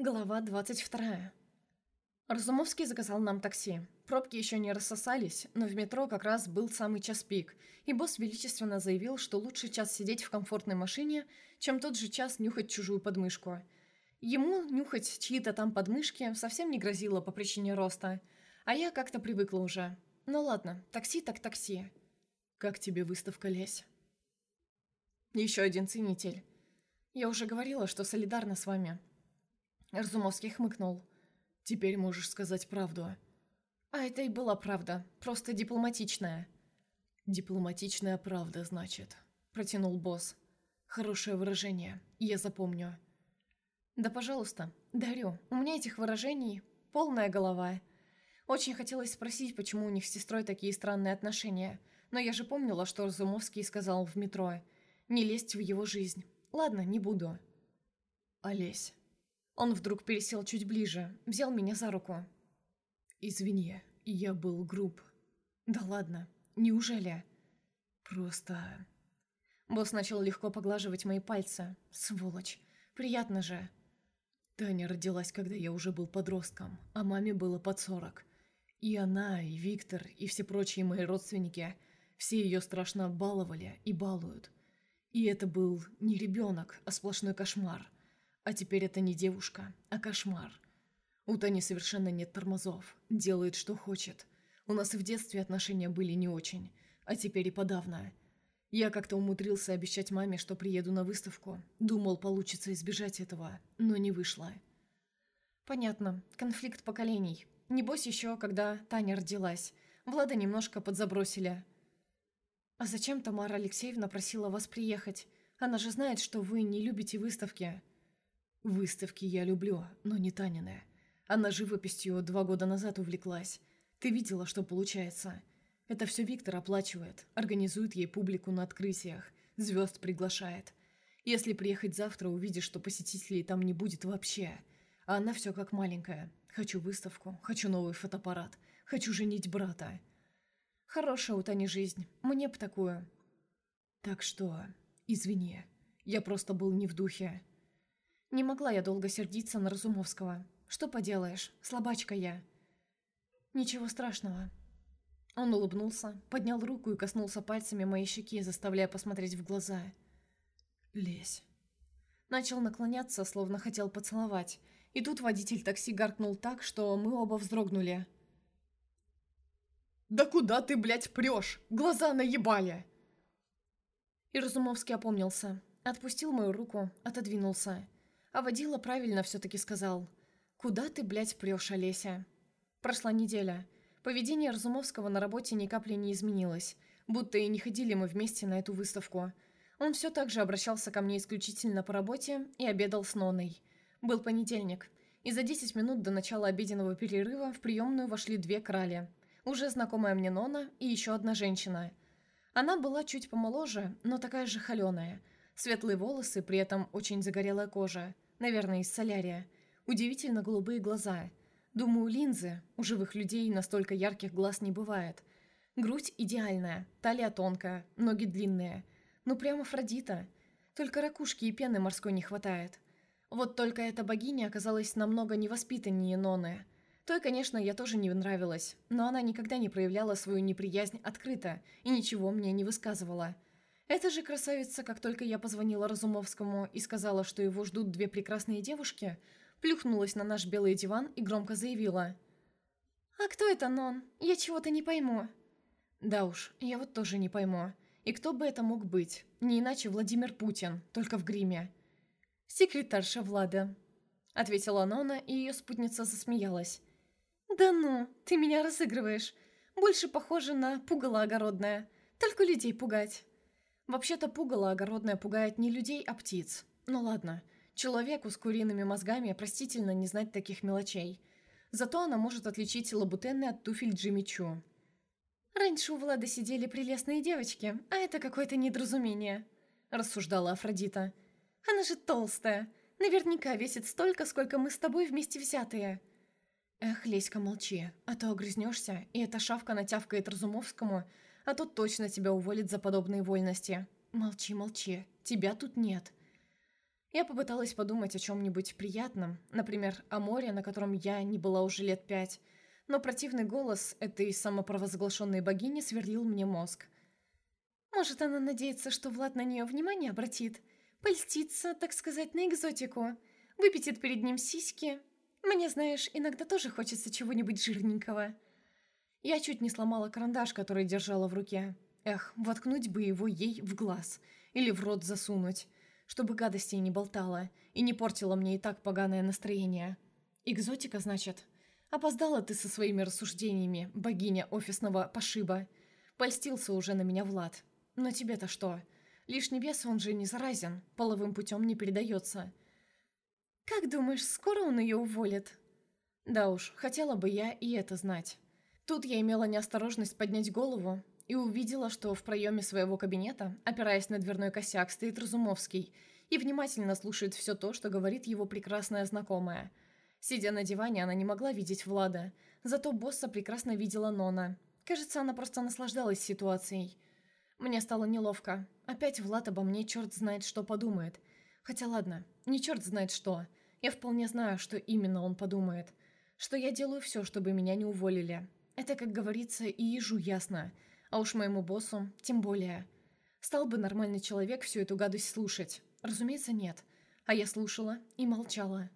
Глава 22. Разумовский заказал нам такси. Пробки еще не рассосались, но в метро как раз был самый час пик, и босс величественно заявил, что лучше час сидеть в комфортной машине, чем тот же час нюхать чужую подмышку. Ему нюхать чьи-то там подмышки совсем не грозило по причине роста, а я как-то привыкла уже. Ну ладно, такси так такси. Как тебе выставка, Лесь? Еще один ценитель. Я уже говорила, что солидарна с вами. Разумовский хмыкнул. «Теперь можешь сказать правду». «А это и была правда, просто дипломатичная». «Дипломатичная правда, значит», — протянул босс. «Хорошее выражение, я запомню». «Да, пожалуйста, дарю. У меня этих выражений полная голова». Очень хотелось спросить, почему у них с сестрой такие странные отношения, но я же помнила, что Разумовский сказал в метро. Не лезть в его жизнь. Ладно, не буду. «Олесь, он вдруг пересел чуть ближе, взял меня за руку. «Извини, я был груб». «Да ладно, неужели?» «Просто...» Босс начал легко поглаживать мои пальцы. Сволочь. Приятно же. Таня родилась, когда я уже был подростком, а маме было под сорок. И она, и Виктор, и все прочие мои родственники, все ее страшно баловали и балуют. И это был не ребенок, а сплошной кошмар. А теперь это не девушка, а кошмар. У Тани совершенно нет тормозов, делает, что хочет. У нас и в детстве отношения были не очень, а теперь и подавно. Я как-то умудрился обещать маме, что приеду на выставку. Думал, получится избежать этого, но не вышло. Понятно, конфликт поколений. Небось еще, когда Таня родилась. Влада немножко подзабросили. А зачем Тамара Алексеевна просила вас приехать? Она же знает, что вы не любите выставки. Выставки я люблю, но не Танины. Она живописью два года назад увлеклась. Ты видела, что получается. Это все Виктор оплачивает, организует ей публику на открытиях, звезд приглашает. Если приехать завтра, увидишь, что посетителей там не будет вообще. А она все как маленькая. Хочу выставку, хочу новый фотоаппарат, хочу женить брата. Хорошая у Тани жизнь, мне б такую. Так что, извини, я просто был не в духе. Не могла я долго сердиться на Разумовского. Что поделаешь, слабачка я. Ничего страшного. Он улыбнулся, поднял руку и коснулся пальцами моей щеки, заставляя посмотреть в глаза. «Лезь». Начал наклоняться, словно хотел поцеловать. И тут водитель такси гаркнул так, что мы оба вздрогнули. «Да куда ты, блядь, прешь? Глаза наебали!» И Разумовский опомнился. Отпустил мою руку, отодвинулся. А водила правильно все-таки сказал. «Куда ты, блядь, прешь, Олеся?» Прошла неделя. Поведение Разумовского на работе ни капли не изменилось, будто и не ходили мы вместе на эту выставку. Он все так же обращался ко мне исключительно по работе и обедал с Ноной. Был понедельник, и за 10 минут до начала обеденного перерыва в приемную вошли две крали. Уже знакомая мне Нона и еще одна женщина. Она была чуть помоложе, но такая же холеная. Светлые волосы, при этом очень загорелая кожа – наверное, из солярия. Удивительно голубые глаза. Думаю, линзы. У живых людей настолько ярких глаз не бывает. Грудь идеальная, талия тонкая, ноги длинные. Ну прямо Афродита. Только ракушки и пены морской не хватает. Вот только эта богиня оказалась намного невоспитаннее Ноны. Той, конечно, я тоже не нравилась, но она никогда не проявляла свою неприязнь открыто и ничего мне не высказывала. Эта же красавица, как только я позвонила Разумовскому и сказала, что его ждут две прекрасные девушки, плюхнулась на наш белый диван и громко заявила. «А кто это Нон? Я чего-то не пойму». «Да уж, я вот тоже не пойму. И кто бы это мог быть? Не иначе Владимир Путин, только в гриме». «Секретарша Влада», — ответила Нона, и ее спутница засмеялась. «Да ну, ты меня разыгрываешь. Больше похоже на пугало огородное. Только людей пугать». Вообще-то пугало огородное пугает не людей, а птиц. Ну ладно, человеку с куриными мозгами простительно не знать таких мелочей. Зато она может отличить лабутены от туфель Джимми Чу. «Раньше у Влада сидели прелестные девочки, а это какое-то недоразумение», – рассуждала Афродита. «Она же толстая. Наверняка весит столько, сколько мы с тобой вместе взятые». «Эх, Леська, молчи, а то огрызнешься, и эта шавка натявкает Разумовскому – а то точно тебя уволят за подобные вольности. Молчи, молчи, тебя тут нет». Я попыталась подумать о чем-нибудь приятном, например, о море, на котором я не была уже лет пять, но противный голос этой самопровозглашенной богини сверлил мне мозг. Может, она надеется, что Влад на нее внимание обратит? Польстится, так сказать, на экзотику? Выпятит перед ним сиськи? Мне, знаешь, иногда тоже хочется чего-нибудь жирненького. Я чуть не сломала карандаш, который держала в руке. Эх, воткнуть бы его ей в глаз. Или в рот засунуть. Чтобы гадостей не болтала и не портила мне и так поганое настроение. Экзотика, значит? Опоздала ты со своими рассуждениями, богиня офисного пошиба. Польстился уже на меня Влад. Но тебе-то что? Лишний вес он же не заразен, половым путем не передается. Как думаешь, скоро он ее уволит? Да уж, хотела бы я и это знать. Тут я имела неосторожность поднять голову и увидела, что в проеме своего кабинета, опираясь на дверной косяк, стоит Разумовский и внимательно слушает все то, что говорит его прекрасная знакомая. Сидя на диване, она не могла видеть Влада, зато босса прекрасно видела Нона. Кажется, она просто наслаждалась ситуацией. Мне стало неловко. Опять Влад обо мне черт знает что подумает. Хотя ладно, не черт знает что. Я вполне знаю, что именно он подумает. Что я делаю все, чтобы меня не уволили. Это, как говорится, и ежу ясно. А уж моему боссу тем более. Стал бы нормальный человек всю эту гадость слушать? Разумеется, нет. А я слушала и молчала.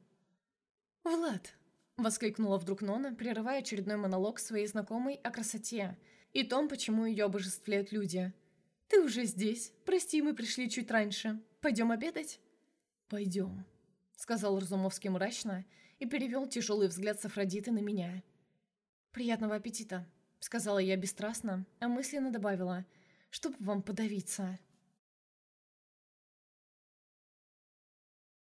«Влад!» — воскликнула вдруг Нона, прерывая очередной монолог своей знакомой о красоте и том, почему ее обожествляют люди. «Ты уже здесь. Прости, мы пришли чуть раньше. Пойдем обедать?» «Пойдем», — сказал Разумовский мрачно и перевел тяжелый взгляд с Афродиты на меня. «Приятного аппетита», — сказала я бесстрастно, а мысленно добавила, «чтоб вам подавиться».